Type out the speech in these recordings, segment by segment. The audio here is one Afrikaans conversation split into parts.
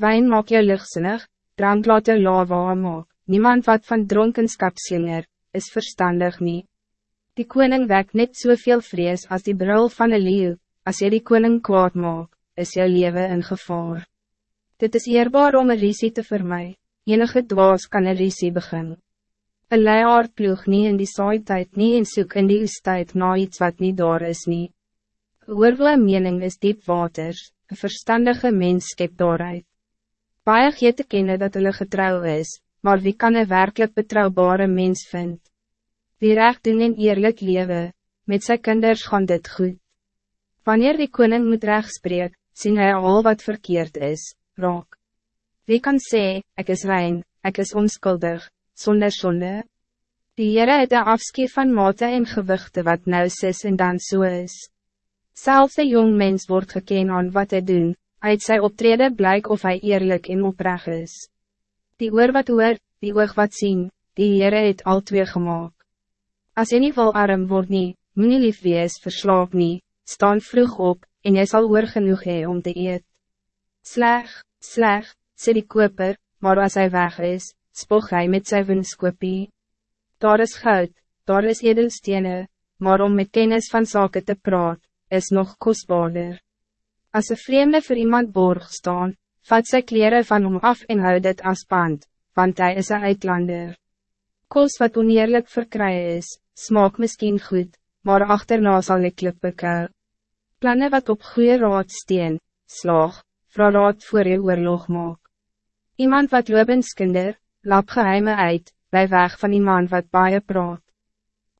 Wijn maak jou lichtzinnig, drank laat jou lava maak. Niemand wat van dronkenskap slinger, is verstandig niet. Die koning wek net soveel vrees als die brul van een leeuw, als jy die koning kwaad maak, is jou leven in gevaar. Dit is eerbaar om een risie te vermijden. enige dwaas kan een risie begin. Een leiaard ploeg nie in die saaitijd nie en soek in die oestijd na iets wat niet daar is nie. Oorwele mening is diep waters, een verstandige mens skep daaruit. Baie gee te kennen dat hulle getrouw is, maar wie kan een werkelijk betrouwbare mens vind? Wie recht doen en eerlijk lewe, met zijn kinders gaan dit goed. Wanneer die koning moet recht spreek, sien hy al wat verkeerd is, raak. Wie kan sê, ik is rein, ik is onskuldig, zonder zonde? Die Heere het een afskeer van mate en gewichte wat nou is en dan so is. Zelfs de jong mens wordt gekend aan wat hij doen, uit sy optreden blijk of hij eerlijk en oprecht is. Die oor wat hoor, die oog wat zien, die Heere het al twee gemaakt. As jy nie wil arm word nie, moet nie lief wees verslaap nie, staan vroeg op, en jy sal oor genoeg hee om te eet. Sleg, sleg, sê die koper, maar als hij weg is, spog hij met sy winskopie. Daar is goud, daar is edelstene, maar om met kennis van zaken te praat, is nog kostbaarder. Als een vreemde voor iemand borg staan, vat sy kleren van hom af en houd het as pand, want hij is een uitlander. Kos wat oneerlijk verkry is, smaak misschien goed, maar achterna sal ik klippe kou. Plannen wat op goede raad steen, slag, vra raad voor je oorlog maak. Iemand wat lobenskinder, lap geheime uit, bij weg van iemand wat baie praat.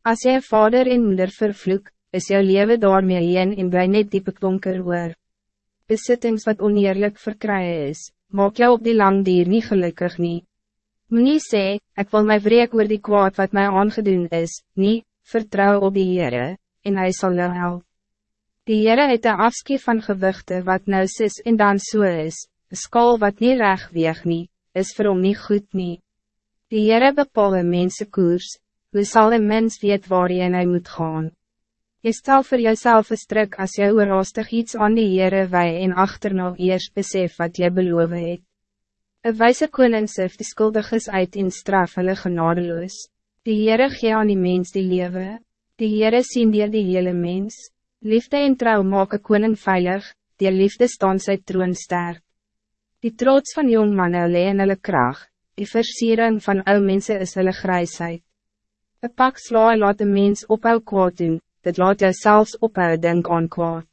Als jy vader en moeder vervloek, is jou leven daarmee heen en bly net diepe donker oor. Besittings wat oneerlijk verkry is, maak jou op die lang dier nie gelukkig nie. Nie sê, ek wil my wreek oor die kwaad wat mij aangedoen is, nie, vertrouw op die Heere, en hij zal jou help. Die Heere het een afskie van gewichte wat nou is en dan so is, een skaal wat niet reg weeg nie, is vir hom nie goed nie. Die Heere bepaal een mense koers, hoe sal een mens weet waarin hij moet gaan. Je stel voor jezelf een strik als jy oorhaastig iets aan die Heere wij en achterna eers besef wat jy beloof het. Een wijze koning sif die skuldiges uit in straf hulle genadeloos. Die Heere gee aan die mens die lewe, die Heere sien dier die hele mens. Liefde en trouw maak een koning veilig, die liefde staan sy troon sterk. Die trots van jong mannen lee in hulle kraag, die versiering van ou mensen is hulle grijsheid. Een pak sla laat een mens ophou kwaad doen, dit laat jou zelfs ophou denk aan kwaad.